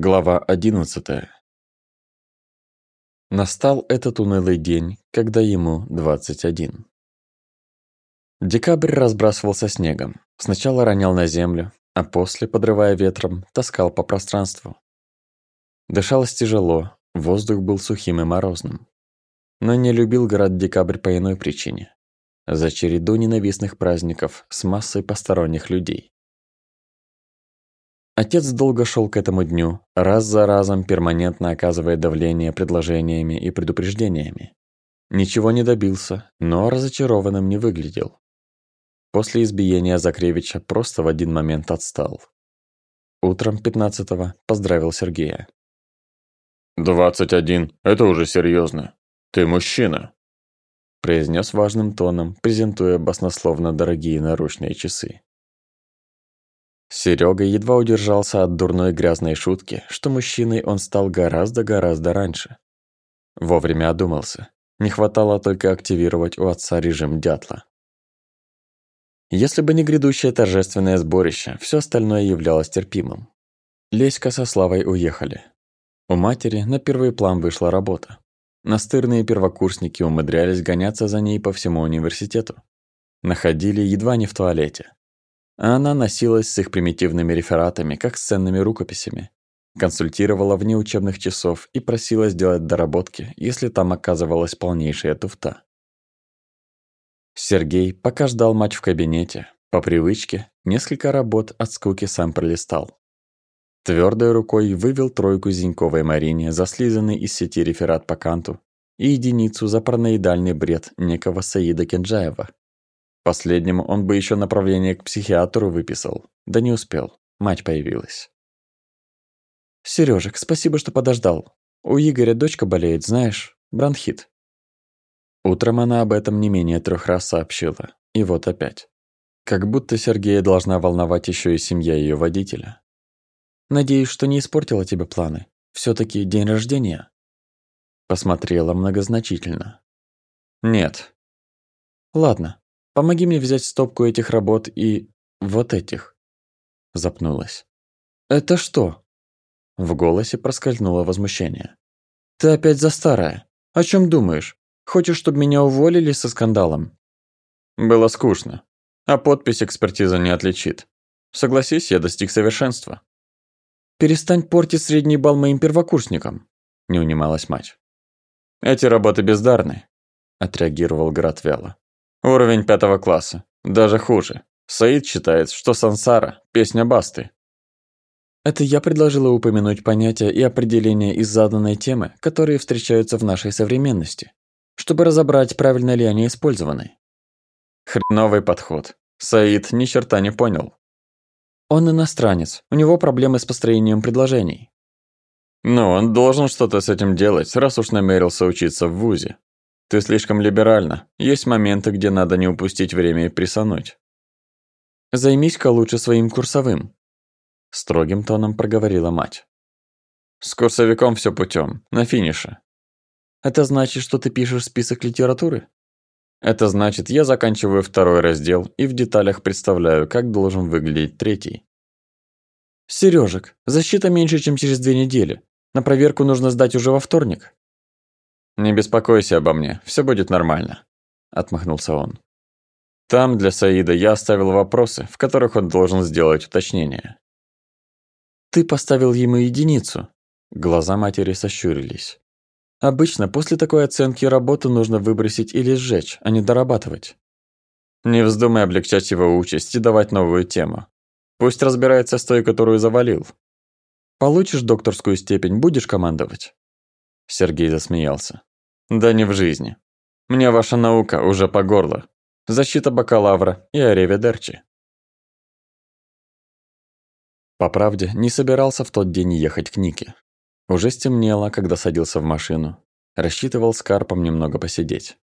Глава 11. Настал этот унылый день, когда ему 21. Декабрь разбрасывался снегом. Сначала ронял на землю, а после, подрывая ветром, таскал по пространству. Дышалось тяжело, воздух был сухим и морозным. Но не любил город Декабрь по иной причине. За череду ненавистных праздников с массой посторонних людей. Отец долго шел к этому дню, раз за разом перманентно оказывая давление предложениями и предупреждениями. Ничего не добился, но разочарованным не выглядел. После избиения Закревича просто в один момент отстал. Утром 15-го поздравил Сергея. «Двадцать один, это уже серьезно. Ты мужчина», произнес важным тоном, презентуя баснословно дорогие наручные часы. Серега едва удержался от дурной грязной шутки, что мужчиной он стал гораздо-гораздо раньше. Вовремя одумался. Не хватало только активировать у отца режим дятла. Если бы не грядущее торжественное сборище, все остальное являлось терпимым. Леська со Славой уехали. У матери на первый план вышла работа. Настырные первокурсники умудрялись гоняться за ней по всему университету. Находили едва не в туалете а она носилась с их примитивными рефератами, как с ценными рукописями. Консультировала вне учебных часов и просила сделать доработки, если там оказывалась полнейшая туфта. Сергей, пока ждал мать в кабинете, по привычке, несколько работ от скуки сам пролистал. Твердой рукой вывел тройку Зиньковой Марине за слизанный из сети реферат по канту и единицу за параноидальный бред некого Саида Кенджаева, Последнему он бы еще направление к психиатру выписал. Да не успел. Мать появилась. Сережек, спасибо, что подождал. У Игоря дочка болеет, знаешь, бронхит. Утром она об этом не менее трех раз сообщила. И вот опять. Как будто Сергея должна волновать еще и семья ее водителя. Надеюсь, что не испортила тебе планы. все таки день рождения. Посмотрела многозначительно. Нет. Ладно, Помоги мне взять стопку этих работ и... вот этих». Запнулась. «Это что?» В голосе проскользнуло возмущение. «Ты опять за старое. О чем думаешь? Хочешь, чтобы меня уволили со скандалом?» Было скучно. А подпись экспертиза не отличит. Согласись, я достиг совершенства. «Перестань портить средний балл моим первокурсникам», – не унималась мать. «Эти работы бездарны», – отреагировал Град вяло. Уровень пятого класса. Даже хуже. Саид считает, что сансара – песня Басты. Это я предложила упомянуть понятия и определения из заданной темы, которые встречаются в нашей современности, чтобы разобрать, правильно ли они использованы. Хреновый подход. Саид ни черта не понял. Он иностранец, у него проблемы с построением предложений. Ну, он должен что-то с этим делать, раз уж намерился учиться в ВУЗе. Ты слишком либеральна. Есть моменты, где надо не упустить время и присануть. Займись-ка лучше своим курсовым. Строгим тоном проговорила мать. С курсовиком все путем, на финише. Это значит, что ты пишешь список литературы? Это значит, я заканчиваю второй раздел и в деталях представляю, как должен выглядеть третий. Сережек, защита меньше, чем через две недели. На проверку нужно сдать уже во вторник. «Не беспокойся обо мне, все будет нормально», – отмахнулся он. «Там для Саида я оставил вопросы, в которых он должен сделать уточнение». «Ты поставил ему единицу?» Глаза матери сощурились. «Обычно после такой оценки работу нужно выбросить или сжечь, а не дорабатывать». «Не вздумай облегчать его участь и давать новую тему. Пусть разбирается с той, которую завалил». «Получишь докторскую степень, будешь командовать?» Сергей засмеялся. Да не в жизни. Мне ваша наука уже по горло. Защита бакалавра и ареведерчи. По правде, не собирался в тот день ехать к Нике. Уже стемнело, когда садился в машину. Рассчитывал с Карпом немного посидеть.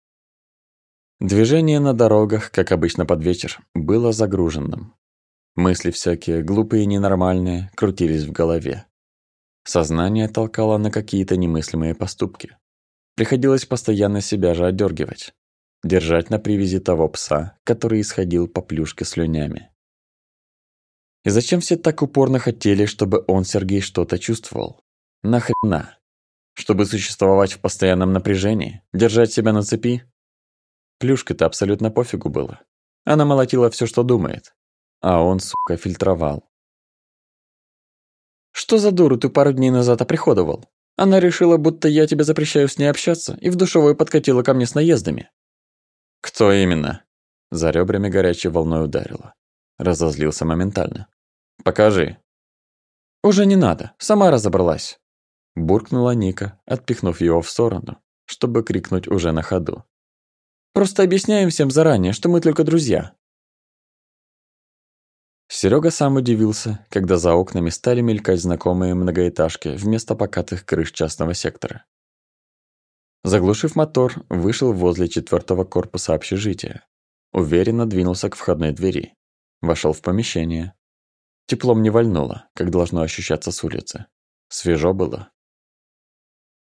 Движение на дорогах, как обычно под вечер, было загруженным. Мысли всякие, глупые и ненормальные, крутились в голове. Сознание толкало на какие-то немыслимые поступки. Приходилось постоянно себя же одергивать, держать на привязи того пса, который исходил по плюшке слюнями. И зачем все так упорно хотели, чтобы он, Сергей, что-то чувствовал? Нахрена? Чтобы существовать в постоянном напряжении? Держать себя на цепи? Плюшке-то абсолютно пофигу было. Она молотила все, что думает. А он, сука, фильтровал. «Что за дуру ты пару дней назад оприходовал? Она решила, будто я тебе запрещаю с ней общаться, и в душевую подкатила ко мне с наездами». «Кто именно?» За ребрами горячей волной ударило. Разозлился моментально. «Покажи». «Уже не надо, сама разобралась». Буркнула Ника, отпихнув его в сторону, чтобы крикнуть уже на ходу. Просто объясняем всем заранее, что мы только друзья». Серега сам удивился, когда за окнами стали мелькать знакомые многоэтажки вместо покатых крыш частного сектора. Заглушив мотор, вышел возле четвертого корпуса общежития. Уверенно двинулся к входной двери. Вошел в помещение. Теплом не вольнуло, как должно ощущаться с улицы. Свежо было.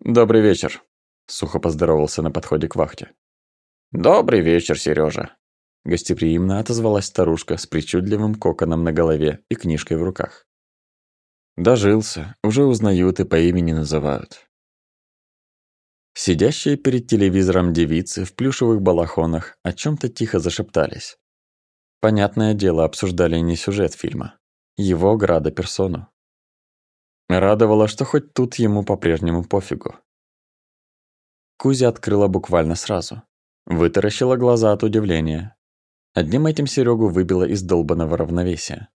«Добрый вечер», — сухо поздоровался на подходе к вахте. «Добрый вечер, Сережа. Гостеприимно отозвалась старушка с причудливым коконом на голове и книжкой в руках. Дожился, уже узнают и по имени называют. Сидящие перед телевизором девицы в плюшевых балахонах о чем то тихо зашептались. Понятное дело, обсуждали не сюжет фильма, его града персону. Радовало, что хоть тут ему по-прежнему пофигу. Кузя открыла буквально сразу. Вытаращила глаза от удивления. Одним этим Серегу выбило из долбанного равновесия.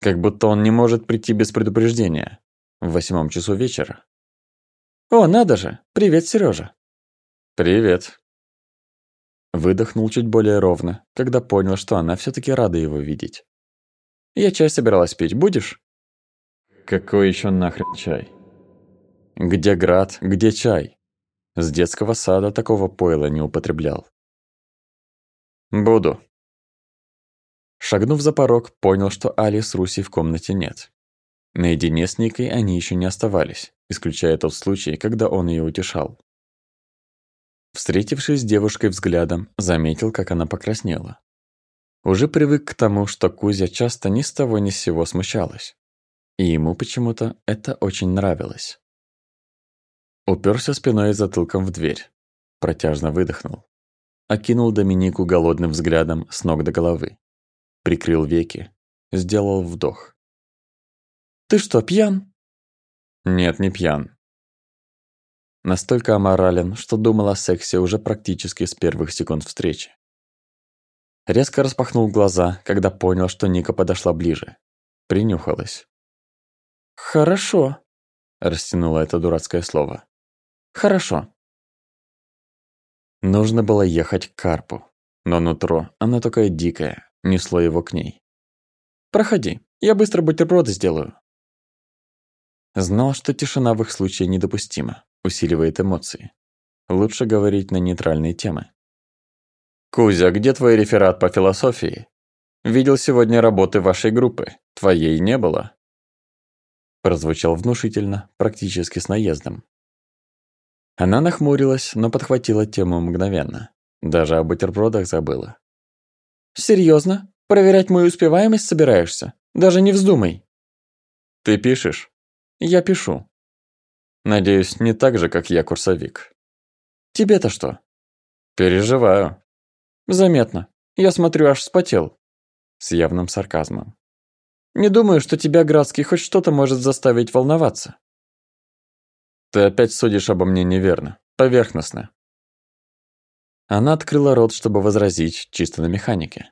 Как будто он не может прийти без предупреждения. В восьмом часу вечера. «О, надо же! Привет, Сережа. «Привет!» Выдохнул чуть более ровно, когда понял, что она все таки рада его видеть. «Я чай собиралась пить, будешь?» «Какой еще нахрен чай?» «Где град, где чай?» С детского сада такого пойла не употреблял. «Буду». Шагнув за порог, понял, что Али с Руси в комнате нет. Наедине с Никой они еще не оставались, исключая тот случай, когда он ее утешал. Встретившись с девушкой взглядом, заметил, как она покраснела. Уже привык к тому, что Кузя часто ни с того ни с сего смущалась. И ему почему-то это очень нравилось. Уперся спиной и затылком в дверь. Протяжно выдохнул. Окинул Доминику голодным взглядом с ног до головы. Прикрыл веки. Сделал вдох. «Ты что, пьян?» «Нет, не пьян». Настолько аморален, что думал о сексе уже практически с первых секунд встречи. Резко распахнул глаза, когда понял, что Ника подошла ближе. Принюхалась. «Хорошо», – растянула это дурацкое слово. Хорошо. Нужно было ехать к Карпу, но нутро, оно такое дикое, несло его к ней. «Проходи, я быстро бутерброды сделаю». Знал, что тишина в их случае недопустима, усиливает эмоции. Лучше говорить на нейтральные темы. «Кузя, где твой реферат по философии? Видел сегодня работы вашей группы. Твоей не было?» Прозвучал внушительно, практически с наездом. Она нахмурилась, но подхватила тему мгновенно. Даже о бутербродах забыла. «Серьёзно? Проверять мою успеваемость собираешься? Даже не вздумай!» «Ты пишешь?» «Я пишу». «Надеюсь, не так же, как я курсовик». «Тебе-то что?» «Переживаю». «Заметно. Я смотрю, аж вспотел». С явным сарказмом. «Не думаю, что тебя, Градский, хоть что-то может заставить волноваться». Ты опять судишь обо мне неверно, поверхностно. Она открыла рот, чтобы возразить, чисто на механике.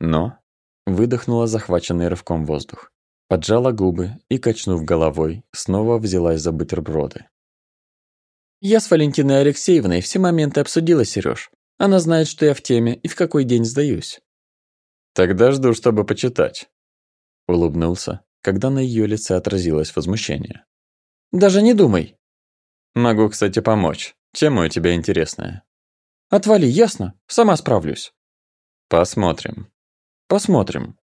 Но выдохнула захваченный рывком воздух, поджала губы и, качнув головой, снова взялась за бутерброды. «Я с Валентиной Алексеевной все моменты обсудила, Серёж. Она знает, что я в теме и в какой день сдаюсь». «Тогда жду, чтобы почитать», — улыбнулся, когда на её лице отразилось возмущение. «Даже не думай!» Могу, кстати, помочь. Тема у тебя интересная. Отвали, ясно? Сама справлюсь. Посмотрим. Посмотрим.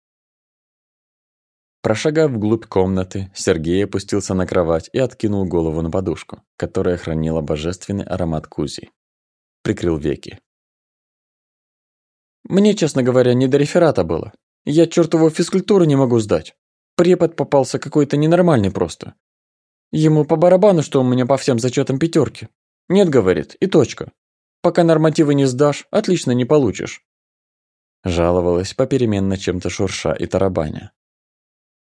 Прошагав вглубь комнаты, Сергей опустился на кровать и откинул голову на подушку, которая хранила божественный аромат кузи. Прикрыл веки. Мне, честно говоря, не до реферата было. Я чертову физкультуру не могу сдать. Препод попался какой-то ненормальный просто. Ему по барабану, что у меня по всем зачетам пятерки. Нет, говорит, и точка. Пока нормативы не сдашь, отлично не получишь. Жаловалась попеременно чем-то шурша и тарабаня.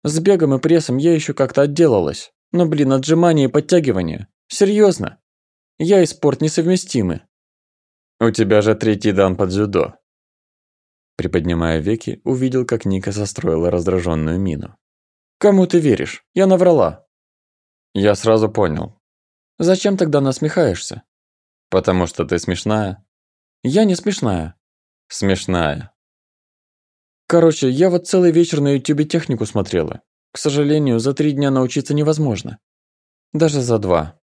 С бегом и прессом я еще как-то отделалась. Но, блин, отжимания и подтягивания. Серьезно. Я и спорт несовместимы. У тебя же третий дан под дзюдо. Приподнимая веки, увидел, как Ника состроила раздраженную мину. Кому ты веришь? Я наврала. Я сразу понял. Зачем тогда насмехаешься? Потому что ты смешная. Я не смешная. Смешная. Короче, я вот целый вечер на ютюбе технику смотрела. К сожалению, за три дня научиться невозможно. Даже за два.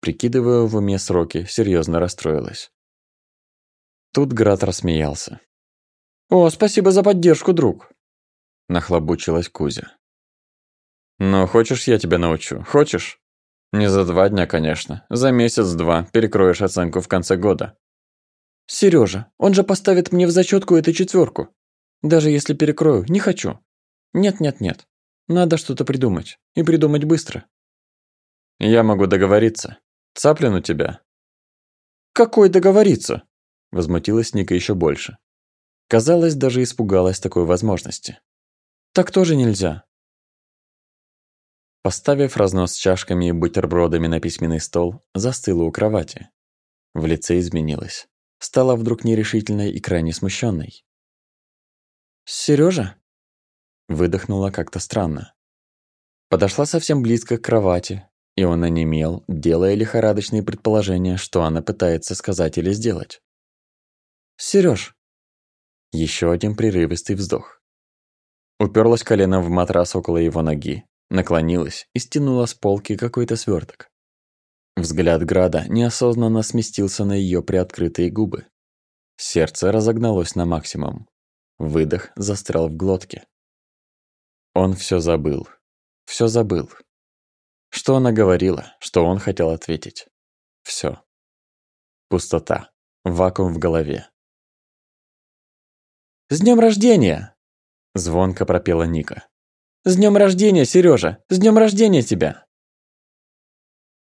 Прикидывая в уме сроки, серьезно расстроилась. Тут Град рассмеялся. «О, спасибо за поддержку, друг!» Нахлобучилась Кузя. «Ну, хочешь, я тебя научу? Хочешь?» «Не за два дня, конечно. За месяц-два перекроешь оценку в конце года». «Серёжа, он же поставит мне в зачётку эту четвёрку. Даже если перекрою, не хочу. Нет-нет-нет. Надо что-то придумать. И придумать быстро». «Я могу договориться. Цаплин у тебя?» «Какой договориться?» Возмутилась Ника ещё больше. Казалось, даже испугалась такой возможности. «Так тоже нельзя. Поставив разнос с чашками и бутербродами на письменный стол, застыла у кровати. В лице изменилась. Стала вдруг нерешительной и крайне смущенной. «Серёжа?» Выдохнула как-то странно. Подошла совсем близко к кровати, и он онемел, делая лихорадочные предположения, что она пытается сказать или сделать. «Серёж!» Ещё один прерывистый вздох. Уперлась коленом в матрас около его ноги, наклонилась и стянула с полки какой-то сверток. Взгляд Града неосознанно сместился на ее приоткрытые губы. Сердце разогналось на максимум. Выдох застрял в глотке. Он все забыл. Все забыл. Что она говорила, что он хотел ответить. Все. Пустота. Вакуум в голове. «С днем рождения!» Звонко пропела Ника. С днем рождения, Сережа! С днем рождения тебя!»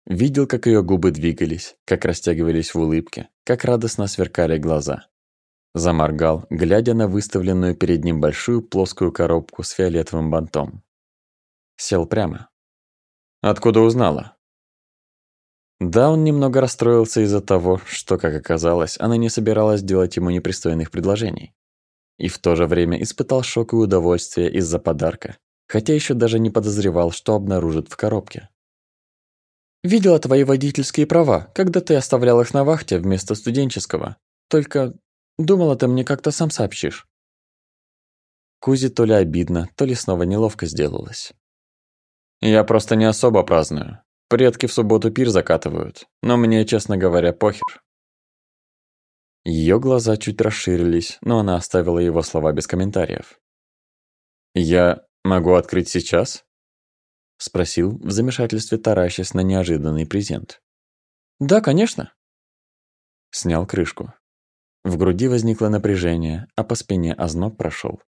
Видел, как ее губы двигались, как растягивались в улыбке, как радостно сверкали глаза. Заморгал, глядя на выставленную перед ним большую плоскую коробку с фиолетовым бантом. Сел прямо. Откуда узнала? Да, он немного расстроился из-за того, что, как оказалось, она не собиралась делать ему непристойных предложений. И в то же время испытал шок и удовольствие из-за подарка, хотя еще даже не подозревал, что обнаружит в коробке. «Видела твои водительские права, когда ты оставлял их на вахте вместо студенческого. Только думала, ты мне как-то сам сообщишь». Кузе то ли обидно, то ли снова неловко сделалось. «Я просто не особо праздную. Предки в субботу пир закатывают, но мне, честно говоря, похер». Ее глаза чуть расширились, но она оставила его слова без комментариев. «Я «Могу открыть сейчас?» Спросил в замешательстве, таращась на неожиданный презент. «Да, конечно». Снял крышку. В груди возникло напряжение, а по спине озноб прошел.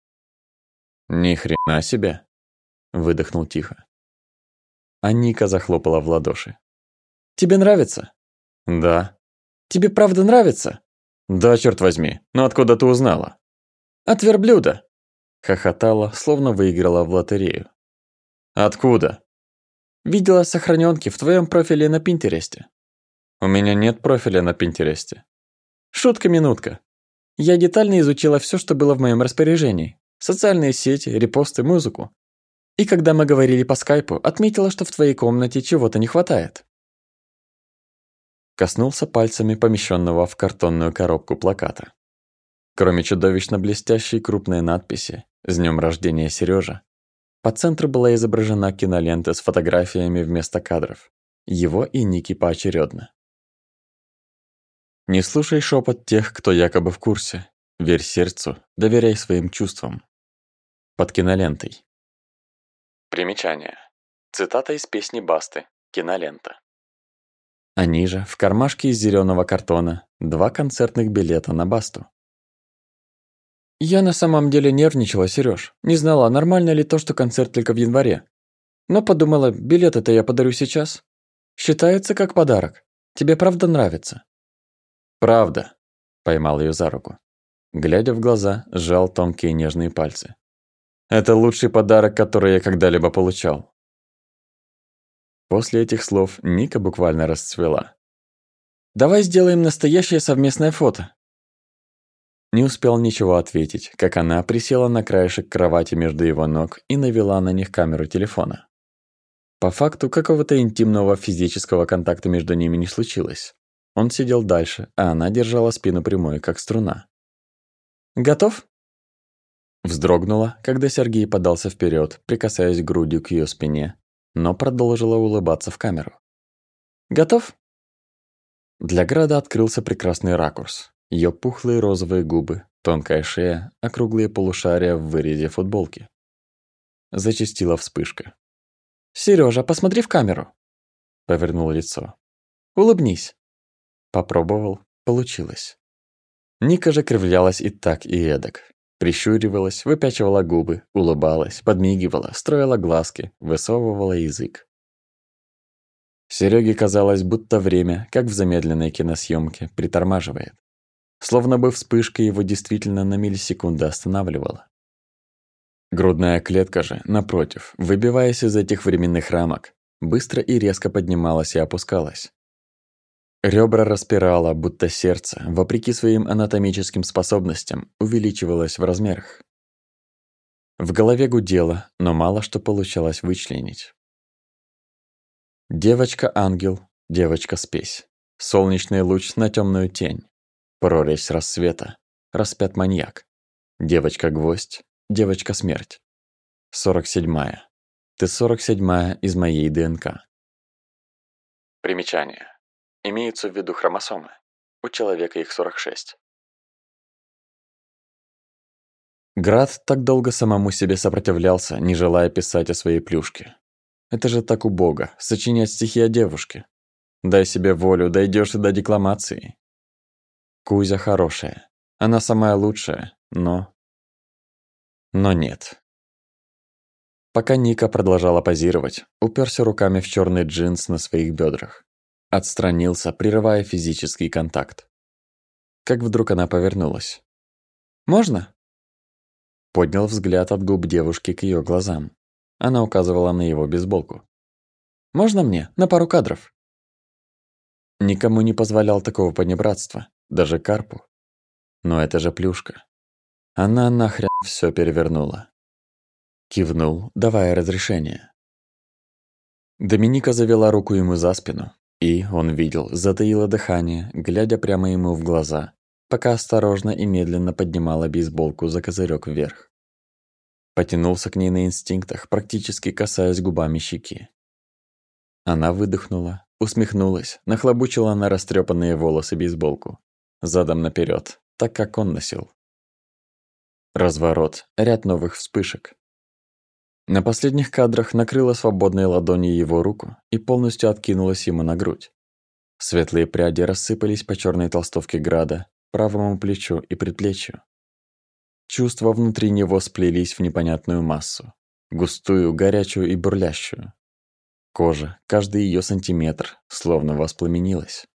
«Ни хрена себе!» Выдохнул тихо. А Ника захлопала в ладоши. «Тебе нравится?» «Да». «Тебе правда нравится?» «Да, черт возьми. Но откуда ты узнала?» «От верблюда». Хохотала, словно выиграла в лотерею. «Откуда?» «Видела сохранёнки в твоём профиле на Пинтересте». «У меня нет профиля на Пинтересте». «Шутка-минутка. Я детально изучила всё, что было в моём распоряжении. Социальные сети, репосты, музыку. И когда мы говорили по скайпу, отметила, что в твоей комнате чего-то не хватает». Коснулся пальцами помещенного в картонную коробку плаката. Кроме чудовищно блестящей крупной надписи «С днем рождения, Сережа. По центру была изображена кинолента с фотографиями вместо кадров. Его и Ники поочередно. Не слушай шепот тех, кто якобы в курсе. Верь сердцу, доверяй своим чувствам. Под кинолентой. Примечание. Цитата из песни Басты «Кинолента». А ниже, в кармашке из зеленого картона, два концертных билета на Басту. Я на самом деле нервничала, Серёж. Не знала, нормально ли то, что концерт только в январе. Но подумала, билет это я подарю сейчас. Считается как подарок. Тебе правда нравится? Правда. Поймал её за руку. Глядя в глаза, сжал тонкие нежные пальцы. Это лучший подарок, который я когда-либо получал. После этих слов Ника буквально расцвела. «Давай сделаем настоящее совместное фото», не успел ничего ответить, как она присела на краешек кровати между его ног и навела на них камеру телефона. По факту какого-то интимного физического контакта между ними не случилось. Он сидел дальше, а она держала спину прямой, как струна. «Готов?» Вздрогнула, когда Сергей подался вперед, прикасаясь грудью к ее спине, но продолжила улыбаться в камеру. «Готов?» Для Града открылся прекрасный ракурс. Ее пухлые розовые губы, тонкая шея, округлые полушария в вырезе футболки. Зачастила вспышка. Сережа, посмотри в камеру. Повернул лицо. Улыбнись. Попробовал, получилось. Ника же кривлялась и так, и эдак. Прищуривалась, выпячивала губы, улыбалась, подмигивала, строила глазки, высовывала язык. Сереге казалось, будто время, как в замедленной киносъемке, притормаживает. Словно бы вспышка его действительно на миллисекунды останавливала. Грудная клетка же, напротив, выбиваясь из этих временных рамок, быстро и резко поднималась и опускалась. Ребра распирало, будто сердце, вопреки своим анатомическим способностям, увеличивалось в размерах. В голове гудело, но мало что получалось вычленить. Девочка-ангел, девочка-спесь. Солнечный луч на темную тень. Прорезь рассвета. Распят маньяк. Девочка-гвоздь. Девочка-смерть. Сорок седьмая. Ты сорок седьмая из моей ДНК. Примечание. Имеются в виду хромосомы. У человека их 46. Град так долго самому себе сопротивлялся, не желая писать о своей плюшке. Это же так убого, сочинять стихи о девушке. Дай себе волю, дойдешь и до декламации. Кузя хорошая. Она самая лучшая, но... Но нет. Пока Ника продолжала позировать, уперся руками в черный джинс на своих бедрах. Отстранился, прерывая физический контакт. Как вдруг она повернулась. «Можно?» Поднял взгляд от губ девушки к ее глазам. Она указывала на его бейсболку. «Можно мне? На пару кадров?» Никому не позволял такого понебратства даже карпу. Но это же плюшка. Она нахрен все перевернула. Кивнул, давая разрешение. Доминика завела руку ему за спину, и, он видел, затаила дыхание, глядя прямо ему в глаза, пока осторожно и медленно поднимала бейсболку за козырек вверх. Потянулся к ней на инстинктах, практически касаясь губами щеки. Она выдохнула, усмехнулась, нахлобучила на растрепанные волосы бейсболку задом наперед, так как он носил. Разворот, ряд новых вспышек. На последних кадрах накрыла свободной ладонью его руку и полностью откинулась ему на грудь. Светлые пряди рассыпались по черной толстовке Града, правому плечу и предплечью. Чувства внутри него сплелись в непонятную массу, густую, горячую и бурлящую. Кожа, каждый ее сантиметр, словно воспламенилась.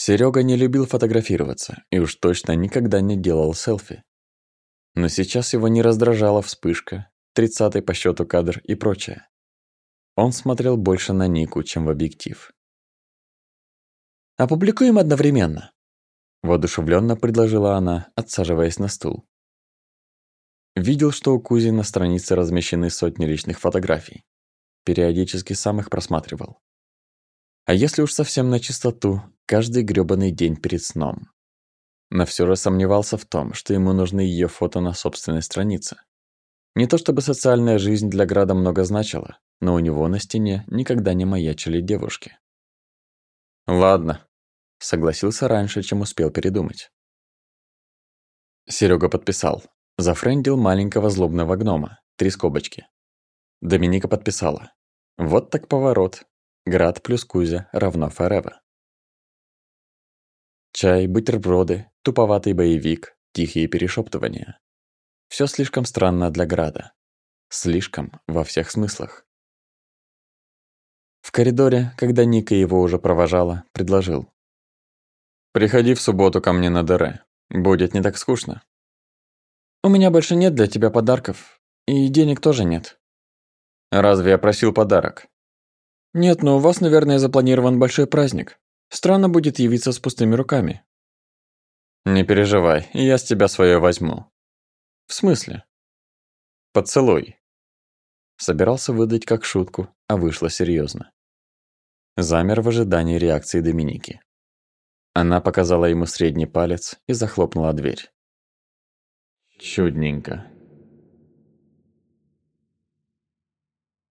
Серега не любил фотографироваться и уж точно никогда не делал селфи. Но сейчас его не раздражала вспышка, тридцатый по счету кадр и прочее. Он смотрел больше на Нику, чем в объектив. «Опубликуем одновременно», – воодушевленно предложила она, отсаживаясь на стул. Видел, что у Кузи на странице размещены сотни личных фотографий. Периодически сам их просматривал. А если уж совсем на чистоту, каждый грёбаный день перед сном. Но все же сомневался в том, что ему нужны ее фото на собственной странице. Не то чтобы социальная жизнь для Града много значила, но у него на стене никогда не маячили девушки. «Ладно», — согласился раньше, чем успел передумать. Серега подписал. Зафрендил маленького злобного гнома. Три скобочки. Доминика подписала. Вот так поворот. Град плюс Кузя равно Форева. Чай, бутерброды, туповатый боевик, тихие перешептывания. Все слишком странно для Града. Слишком во всех смыслах. В коридоре, когда Ника его уже провожала, предложил. «Приходи в субботу ко мне на ДР. Будет не так скучно». «У меня больше нет для тебя подарков. И денег тоже нет». «Разве я просил подарок?» «Нет, но у вас, наверное, запланирован большой праздник. Странно будет явиться с пустыми руками». «Не переживай, я с тебя свое возьму». «В смысле?» «Поцелуй». Собирался выдать как шутку, а вышло серьезно. Замер в ожидании реакции Доминики. Она показала ему средний палец и захлопнула дверь. Чудненько.